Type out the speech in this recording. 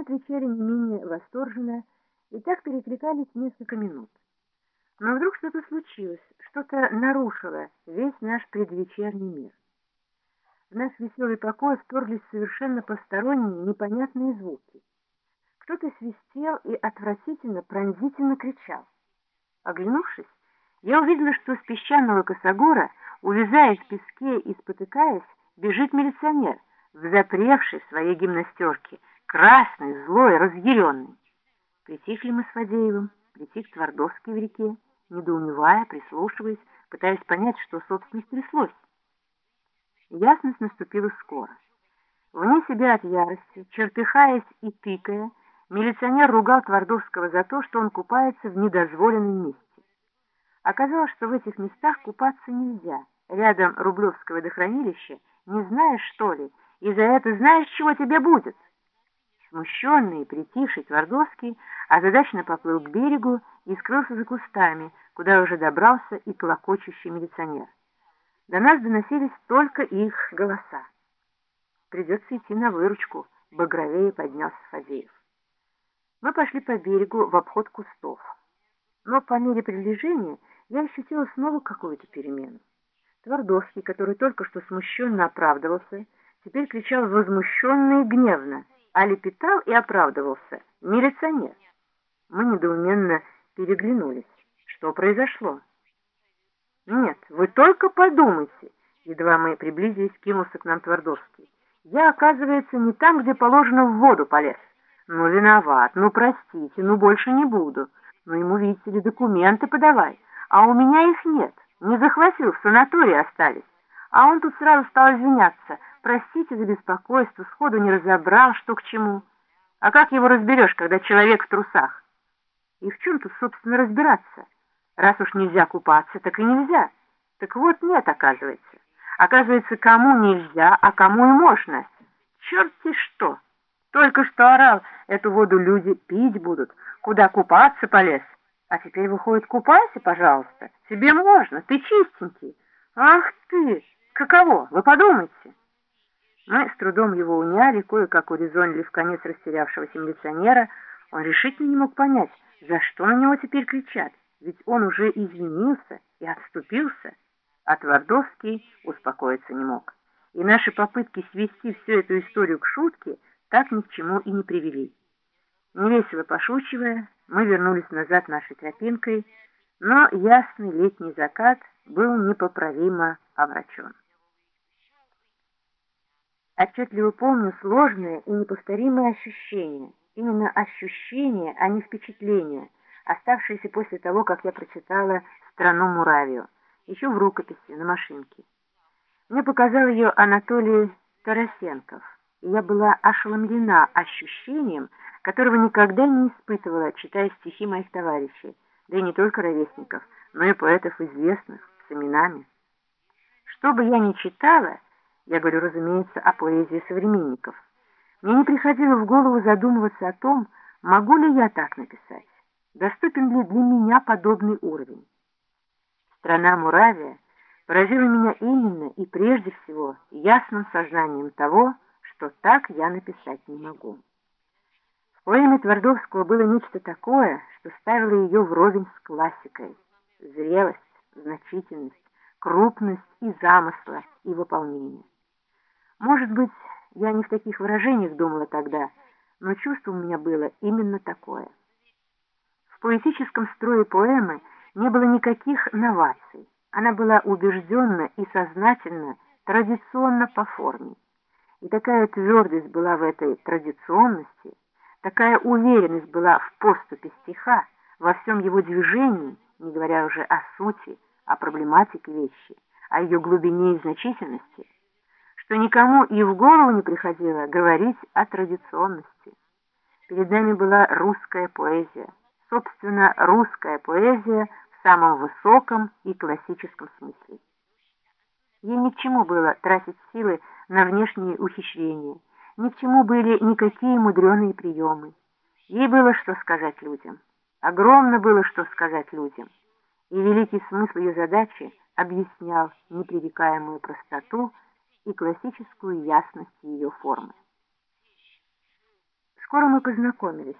мы отвечали не менее восторженно и так перекликались несколько минут. Но вдруг что-то случилось, что-то нарушило весь наш предвечерний мир. В наш веселый покой вторглись совершенно посторонние, непонятные звуки. Кто-то свистел и отвратительно, пронзительно кричал. Оглянувшись, я увидела, что с песчаного косогора, увязая в песке и спотыкаясь, бежит милиционер, взапревший в своей гимнастерке, красный, злой, разъяренный. Притихли мы с Фадеевым, притих Твардовский в реке, недоумевая, прислушиваясь, пытаясь понять, что, собственно, стряслось. Ясность наступила скоро. Вне себя от ярости, чертыхаясь и тыкая, милиционер ругал Твардовского за то, что он купается в недозволенном месте. Оказалось, что в этих местах купаться нельзя. Рядом Рублевского водохранилища, не знаешь, что ли, и за это знаешь, чего тебе будет. Смущенный и притихший Твардовский озадаченно поплыл к берегу и скрылся за кустами, куда уже добрался и клокочущий милиционер. До нас доносились только их голоса. Придется идти на выручку, багровее поднялся Фадеев. Мы пошли по берегу в обход кустов. Но по мере приближения я ощутила снова какую-то перемену. Твардовский, который только что смущенно оправдывался, теперь кричал возмущенно и гневно — а лепетал и оправдывался милиционер. Мы недоуменно переглянулись. Что произошло? Нет, вы только подумайте. Едва мы приблизились, кинулся к нам Твардовский. Я, оказывается, не там, где положено в воду полез. Ну, виноват, ну, простите, ну, больше не буду. Ну, ему, видите ли, документы подавай. А у меня их нет. Не захватил, в санатории остались. А он тут сразу стал извиняться — Простите за беспокойство, сходу не разобрал, что к чему. А как его разберешь, когда человек в трусах? И в чем тут, собственно, разбираться? Раз уж нельзя купаться, так и нельзя. Так вот нет, оказывается. Оказывается, кому нельзя, а кому и можно. Черти что! Только что орал, эту воду люди пить будут, куда купаться полез. А теперь выходит, купайся, пожалуйста. Тебе можно, ты чистенький. Ах ты, каково, вы подумайте. Мы с трудом его уняли, кое-как урезонили в конец растерявшегося милиционера. Он решительно не мог понять, за что на него теперь кричат, ведь он уже извинился и отступился. А Твардовский успокоиться не мог. И наши попытки свести всю эту историю к шутке так ни к чему и не привели. Невесело пошучивая, мы вернулись назад нашей тропинкой, но ясный летний закат был непоправимо омрачен. Отчетливо помню сложные и неповторимые ощущения. Именно ощущения, а не впечатления, оставшиеся после того, как я прочитала «Страну Муравию», еще в рукописи, на машинке. Мне показал ее Анатолий Тарасенков, и я была ошеломлена ощущением, которого никогда не испытывала, читая стихи моих товарищей, да и не только ровесников, но и поэтов известных, с именами. Что бы я ни читала, я говорю, разумеется, о поэзии современников. Мне не приходило в голову задумываться о том, могу ли я так написать, доступен ли для меня подобный уровень. Страна Муравия поразила меня именно и прежде всего ясным сознанием того, что так я написать не могу. В поэме Твардовского было нечто такое, что ставило ее вровень с классикой. Зрелость, значительность, крупность и замысла, и выполнение. Может быть, я не в таких выражениях думала тогда, но чувство у меня было именно такое. В поэтическом строе поэмы не было никаких новаций. Она была убежденно и сознательно, традиционно по форме. И такая твердость была в этой традиционности, такая уверенность была в поступе стиха, во всем его движении, не говоря уже о сути, о проблематике вещи, о ее глубине и значительности, что никому и в голову не приходило говорить о традиционности. Перед нами была русская поэзия, собственно, русская поэзия в самом высоком и классическом смысле. Ей ни к чему было тратить силы на внешние ухищрения, ни к чему были никакие мудреные приемы. Ей было что сказать людям, огромно было что сказать людям, и великий смысл ее задачи объяснял непререкаемую простоту и классическую ясность ее формы. Скоро мы познакомились.